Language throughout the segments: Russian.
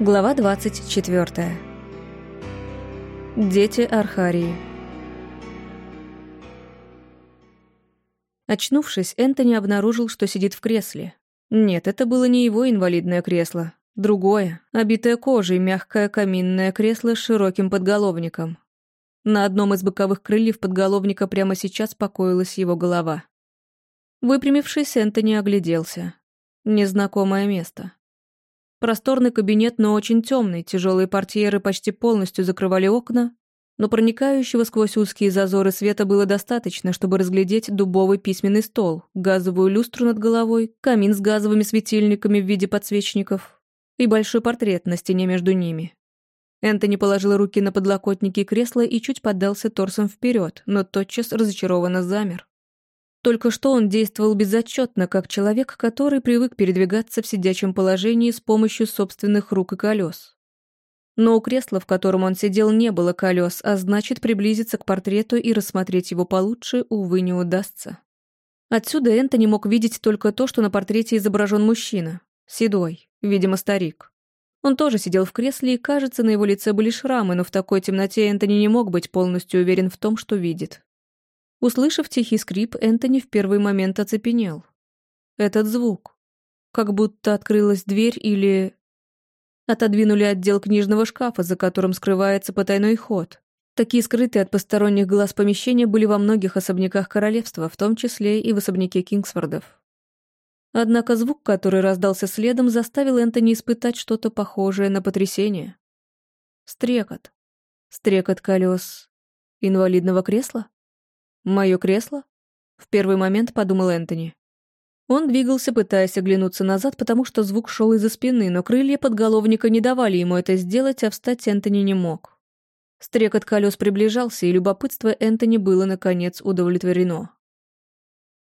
Глава 24. Дети Архарии. Очнувшись, Энтони обнаружил, что сидит в кресле. Нет, это было не его инвалидное кресло. Другое, обитое кожей, мягкое каминное кресло с широким подголовником. На одном из боковых крыльев подголовника прямо сейчас покоилась его голова. Выпрямившись, Энтони огляделся. Незнакомое место. Просторный кабинет, но очень темный, тяжелые портьеры почти полностью закрывали окна, но проникающего сквозь узкие зазоры света было достаточно, чтобы разглядеть дубовый письменный стол, газовую люстру над головой, камин с газовыми светильниками в виде подсвечников и большой портрет на стене между ними. Энтони положил руки на подлокотники кресла и чуть поддался торсом вперед, но тотчас разочарованно замер. Только что он действовал безотчетно, как человек, который привык передвигаться в сидячем положении с помощью собственных рук и колес. Но у кресла, в котором он сидел, не было колес, а значит, приблизиться к портрету и рассмотреть его получше, увы, не удастся. Отсюда Энтони мог видеть только то, что на портрете изображен мужчина. Седой, видимо, старик. Он тоже сидел в кресле, и, кажется, на его лице были шрамы, но в такой темноте Энтони не мог быть полностью уверен в том, что видит. Услышав тихий скрип, Энтони в первый момент оцепенел. Этот звук. Как будто открылась дверь или... Отодвинули отдел книжного шкафа, за которым скрывается потайной ход. Такие скрытые от посторонних глаз помещения были во многих особняках королевства, в том числе и в особняке Кингсфордов. Однако звук, который раздался следом, заставил Энтони испытать что-то похожее на потрясение. Стрекот. Стрекот колес инвалидного кресла? «Мое кресло?» — в первый момент подумал Энтони. Он двигался, пытаясь оглянуться назад, потому что звук шел из-за спины, но крылья подголовника не давали ему это сделать, а встать Энтони не мог. Стрекот колес приближался, и любопытство Энтони было, наконец, удовлетворено.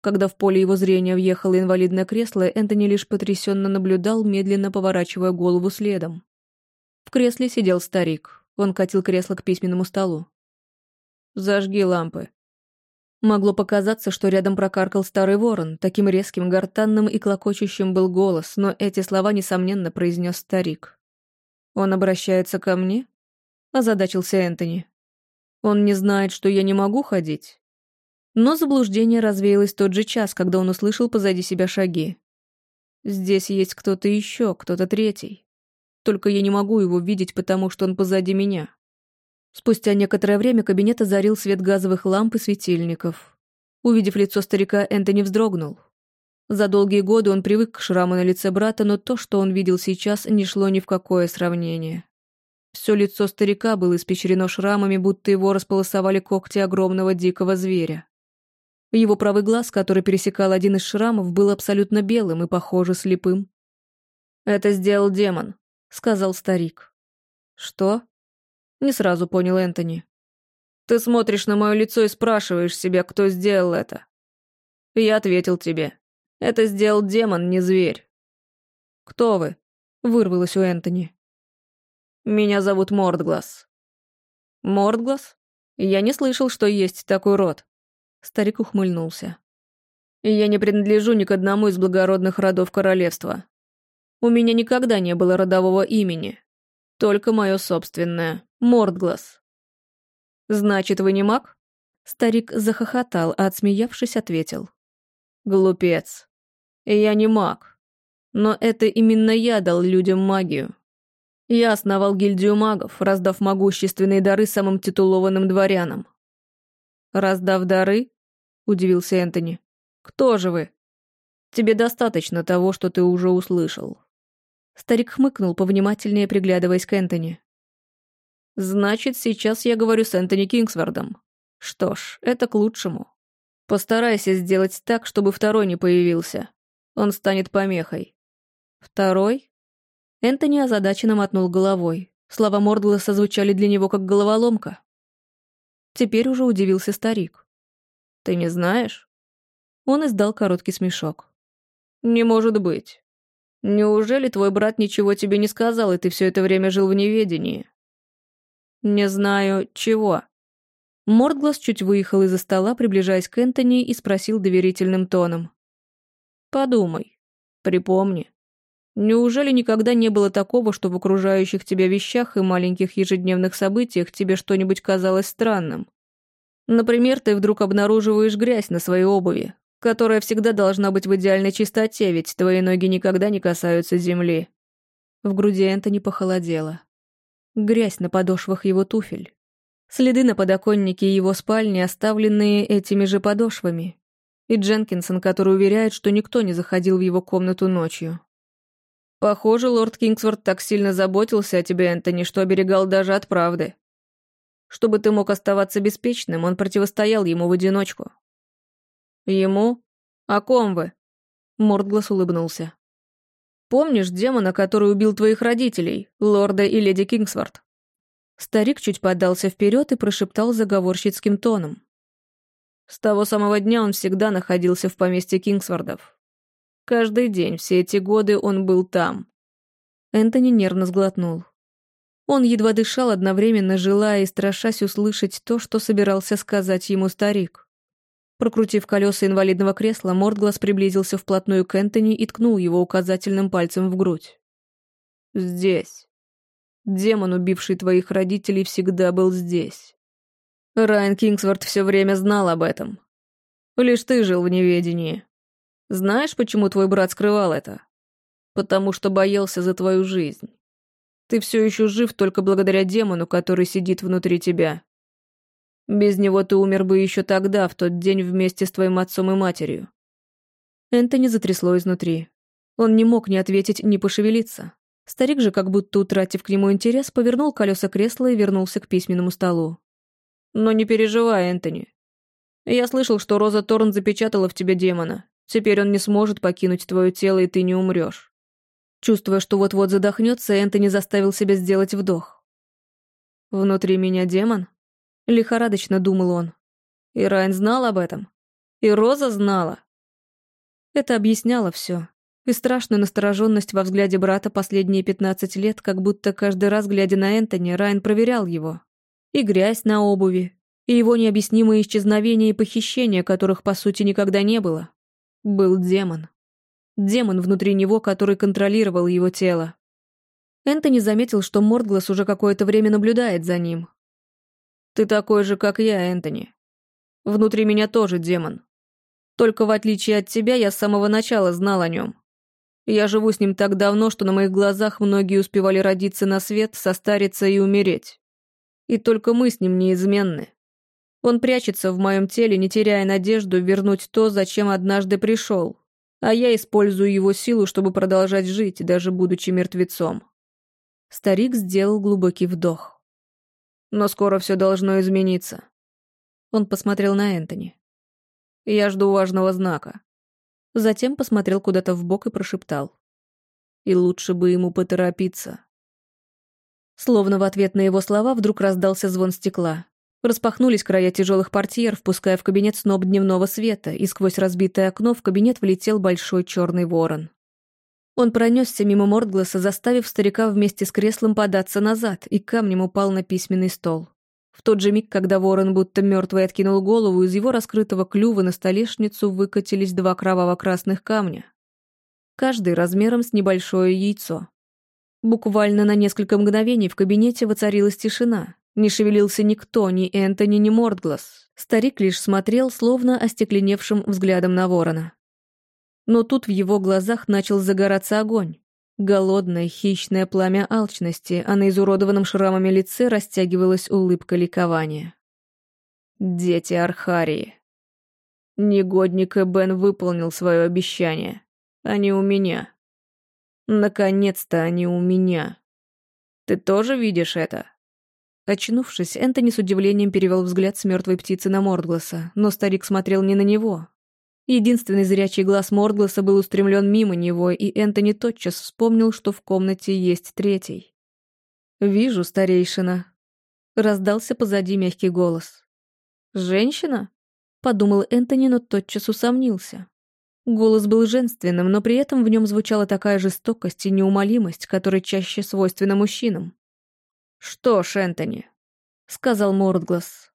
Когда в поле его зрения въехало инвалидное кресло, Энтони лишь потрясенно наблюдал, медленно поворачивая голову следом. В кресле сидел старик. Он катил кресло к письменному столу. «Зажги лампы», Могло показаться, что рядом прокаркал старый ворон, таким резким, гортанным и клокочущим был голос, но эти слова, несомненно, произнес старик. «Он обращается ко мне?» — озадачился Энтони. «Он не знает, что я не могу ходить?» Но заблуждение развеялось тот же час, когда он услышал позади себя шаги. «Здесь есть кто-то еще, кто-то третий. Только я не могу его видеть, потому что он позади меня. Спустя некоторое время кабинет озарил свет газовых ламп и светильников. Увидев лицо старика, Энтони вздрогнул. За долгие годы он привык к шраму на лице брата, но то, что он видел сейчас, не шло ни в какое сравнение. Все лицо старика было испещрено шрамами, будто его располосовали когти огромного дикого зверя. Его правый глаз, который пересекал один из шрамов, был абсолютно белым и, похоже, слепым. «Это сделал демон», — сказал старик. «Что?» Не сразу понял Энтони. Ты смотришь на мое лицо и спрашиваешь себя, кто сделал это. Я ответил тебе. Это сделал демон, не зверь. Кто вы? Вырвалось у Энтони. Меня зовут Мордглас. Мордглас? Я не слышал, что есть такой род. Старик ухмыльнулся. Я не принадлежу ни к одному из благородных родов королевства. У меня никогда не было родового имени. Только мое собственное. Мордглас. «Значит, вы не маг?» Старик захохотал, а отсмеявшись, ответил. «Глупец. Я не маг. Но это именно я дал людям магию. Я основал гильдию магов, раздав могущественные дары самым титулованным дворянам». «Раздав дары?» — удивился Энтони. «Кто же вы?» «Тебе достаточно того, что ты уже услышал». Старик хмыкнул, повнимательнее приглядываясь к Энтони. Значит, сейчас я говорю с Энтони Кингсвордом. Что ж, это к лучшему. Постарайся сделать так, чтобы второй не появился. Он станет помехой. Второй? Энтони озадаченно мотнул головой. Слова Мордлеса звучали для него как головоломка. Теперь уже удивился старик. «Ты не знаешь?» Он издал короткий смешок. «Не может быть. Неужели твой брат ничего тебе не сказал, и ты все это время жил в неведении?» «Не знаю, чего». Мордглас чуть выехал из-за стола, приближаясь к Энтони, и спросил доверительным тоном. «Подумай. Припомни. Неужели никогда не было такого, что в окружающих тебя вещах и маленьких ежедневных событиях тебе что-нибудь казалось странным? Например, ты вдруг обнаруживаешь грязь на своей обуви, которая всегда должна быть в идеальной чистоте, ведь твои ноги никогда не касаются земли. В груди Энтони похолодело. Грязь на подошвах его туфель. Следы на подоконнике его спальни, оставленные этими же подошвами. И Дженкинсон, который уверяет, что никто не заходил в его комнату ночью. Похоже, лорд Кингсворт так сильно заботился о тебе, Энтони, что оберегал даже от правды. Чтобы ты мог оставаться беспечным, он противостоял ему в одиночку. Ему? О ком вы? Мордглас улыбнулся. Помнишь демона, который убил твоих родителей, лорда и леди Кингсворт? Старик чуть подался вперед и прошептал заговорщицким тоном. С того самого дня он всегда находился в поместье Кингсвордов. Каждый день, все эти годы он был там. Энтони нервно сглотнул. Он едва дышал, одновременно желая и страшась услышать то, что собирался сказать ему старик. Прокрутив колеса инвалидного кресла, Мордглас приблизился вплотную к Энтони и ткнул его указательным пальцем в грудь. «Здесь. Демон, убивший твоих родителей, всегда был здесь. Райан Кингсворт все время знал об этом. Лишь ты жил в неведении. Знаешь, почему твой брат скрывал это? Потому что боялся за твою жизнь. Ты все еще жив только благодаря демону, который сидит внутри тебя. Без него ты умер бы еще тогда, в тот день вместе с твоим отцом и матерью. Энтони затрясло изнутри. Он не мог ни ответить, ни пошевелиться. Старик же, как будто утратив к нему интерес, повернул колеса кресла и вернулся к письменному столу. «Но не переживай, Энтони. Я слышал, что Роза Торн запечатала в тебе демона. Теперь он не сможет покинуть твое тело, и ты не умрешь. Чувствуя, что вот-вот задохнется, Энтони заставил себя сделать вдох. «Внутри меня демон?» Лихорадочно думал он. И Райан знал об этом. И Роза знала. Это объясняло все. И страшную настороженность во взгляде брата последние пятнадцать лет, как будто каждый раз, глядя на Энтони, Райан проверял его. И грязь на обуви, и его необъяснимые исчезновения и похищения, которых, по сути, никогда не было был демон. Демон внутри него, который контролировал его тело. Энтони заметил, что Мордглас уже какое-то время наблюдает за ним. «Ты такой же, как я, Энтони. Внутри меня тоже демон. Только в отличие от тебя, я с самого начала знал о нем. Я живу с ним так давно, что на моих глазах многие успевали родиться на свет, состариться и умереть. И только мы с ним неизменны. Он прячется в моем теле, не теряя надежду вернуть то, зачем однажды пришел. А я использую его силу, чтобы продолжать жить, даже будучи мертвецом. Старик сделал глубокий вдох. Но скоро все должно измениться. Он посмотрел на Энтони. Я жду важного знака. Затем посмотрел куда-то в бок и прошептал. И лучше бы ему поторопиться. Словно в ответ на его слова вдруг раздался звон стекла. Распахнулись края тяжелых портьер, впуская в кабинет сноб дневного света, и сквозь разбитое окно в кабинет влетел большой черный ворон. Он пронесся мимо Мордгласа, заставив старика вместе с креслом податься назад, и камнем упал на письменный стол. В тот же миг, когда ворон будто мертвый откинул голову, из его раскрытого клюва на столешницу выкатились два кроваво-красных камня. Каждый размером с небольшое яйцо. Буквально на несколько мгновений в кабинете воцарилась тишина, не шевелился никто, ни Энтони, ни Мордглас. Старик лишь смотрел, словно остекленевшим взглядом на ворона. Но тут в его глазах начал загораться огонь. Голодное, хищное пламя алчности, а на изуродованном шрамами лице растягивалась улыбка ликования. Дети Архарии. Негодник Эбен выполнил свое обещание. Они у меня. Наконец-то они у меня. Ты тоже видишь это? Очнувшись, Энтони с удивлением перевел взгляд с мертвой птицы на Мордгласа, но старик смотрел не на него. Единственный зрячий глаз Мордгласа был устремлен мимо него, и Энтони тотчас вспомнил, что в комнате есть третий. «Вижу, старейшина», — раздался позади мягкий голос. «Женщина?» — подумал Энтони, но тотчас усомнился. Голос был женственным, но при этом в нем звучала такая жестокость и неумолимость, которая чаще свойственна мужчинам. «Что ж, Энтони», — сказал Мордглас.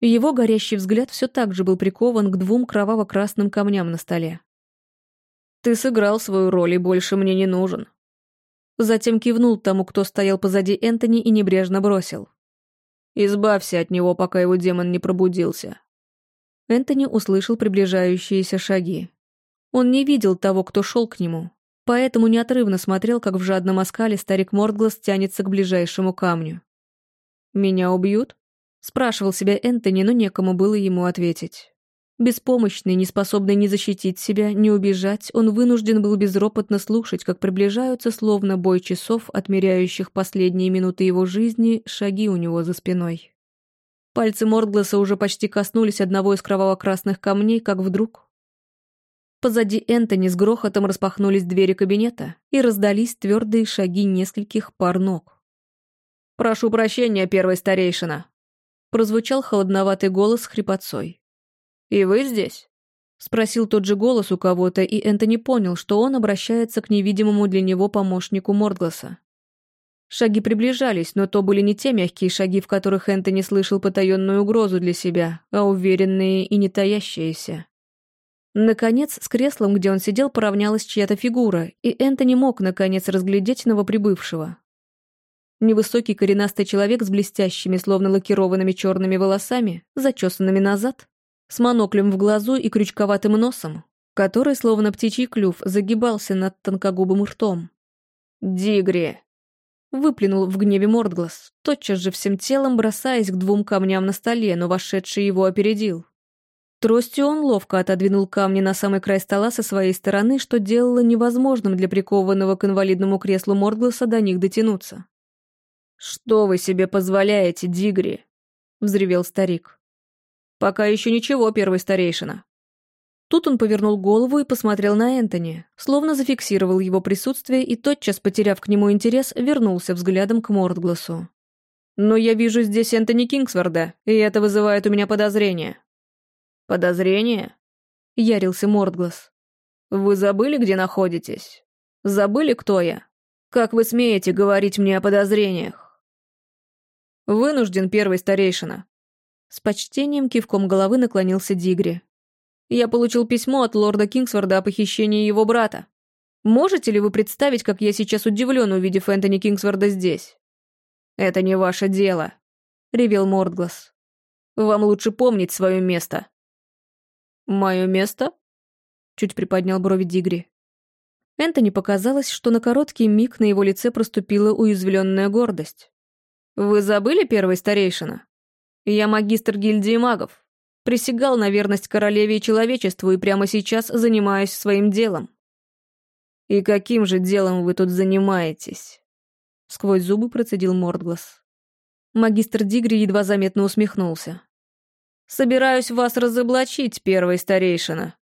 Его горящий взгляд все так же был прикован к двум кроваво-красным камням на столе. Ты сыграл свою роль и больше мне не нужен». Затем кивнул тому, кто стоял позади Энтони и небрежно бросил. «Избавься от него, пока его демон не пробудился». Энтони услышал приближающиеся шаги. Он не видел того, кто шел к нему, поэтому неотрывно смотрел, как в жадном оскале старик Мордглас тянется к ближайшему камню. «Меня убьют?» — спрашивал себя Энтони, но некому было ему ответить. Беспомощный, неспособный ни защитить себя, ни убежать, он вынужден был безропотно слушать, как приближаются, словно бой часов, отмеряющих последние минуты его жизни, шаги у него за спиной. Пальцы Мордгласа уже почти коснулись одного из кроваво-красных камней, как вдруг Позади Энтони с грохотом распахнулись двери кабинета и раздались твердые шаги нескольких пар ног. «Прошу прощения, первый старейшина», — прозвучал холодноватый голос с хрипотцой. «И вы здесь?» — спросил тот же голос у кого-то, и Энтони понял, что он обращается к невидимому для него помощнику Мордгласа. Шаги приближались, но то были не те мягкие шаги, в которых Энтони слышал потаенную угрозу для себя, а уверенные и не таящиеся. Наконец, с креслом, где он сидел, поравнялась чья-то фигура, и Энтони мог, наконец, разглядеть новоприбывшего. Невысокий коренастый человек с блестящими, словно лакированными черными волосами, зачесанными назад, с моноклем в глазу и крючковатым носом, который, словно птичий клюв, загибался над тонкогубым ртом. «Дигри!» Выплюнул в гневе Мордглас, тотчас же всем телом бросаясь к двум камням на столе, но вошедший его опередил. Тростью он ловко отодвинул камни на самый край стола со своей стороны, что делало невозможным для прикованного к инвалидному креслу Мордгласа до них дотянуться. «Что вы себе позволяете, Дигри?» — взревел старик. «Пока еще ничего, первый старейшина». Тут он повернул голову и посмотрел на Энтони, словно зафиксировал его присутствие и, тотчас потеряв к нему интерес, вернулся взглядом к Мордгласу. «Но я вижу здесь Энтони Кингсворда, и это вызывает у меня подозрения». «Подозрение?» — ярился Мордглас. «Вы забыли, где находитесь? Забыли, кто я? Как вы смеете говорить мне о подозрениях?» «Вынужден первый старейшина». С почтением кивком головы наклонился Дигри. «Я получил письмо от лорда Кингсворда о похищении его брата. Можете ли вы представить, как я сейчас удивлен, увидев Энтони Кингсворда здесь?» «Это не ваше дело», — ревел Мордглас. «Вам лучше помнить свое место». «Мое место?» Чуть приподнял брови Дигри. Энтони показалось, что на короткий миг на его лице проступила уязвленная гордость. «Вы забыли, первый старейшина? Я магистр гильдии магов. Присягал на верность королеве и человечеству и прямо сейчас занимаюсь своим делом». «И каким же делом вы тут занимаетесь?» Сквозь зубы процедил Мордглас. Магистр Дигри едва заметно усмехнулся. Собираюсь вас разоблачить, первый старейшина.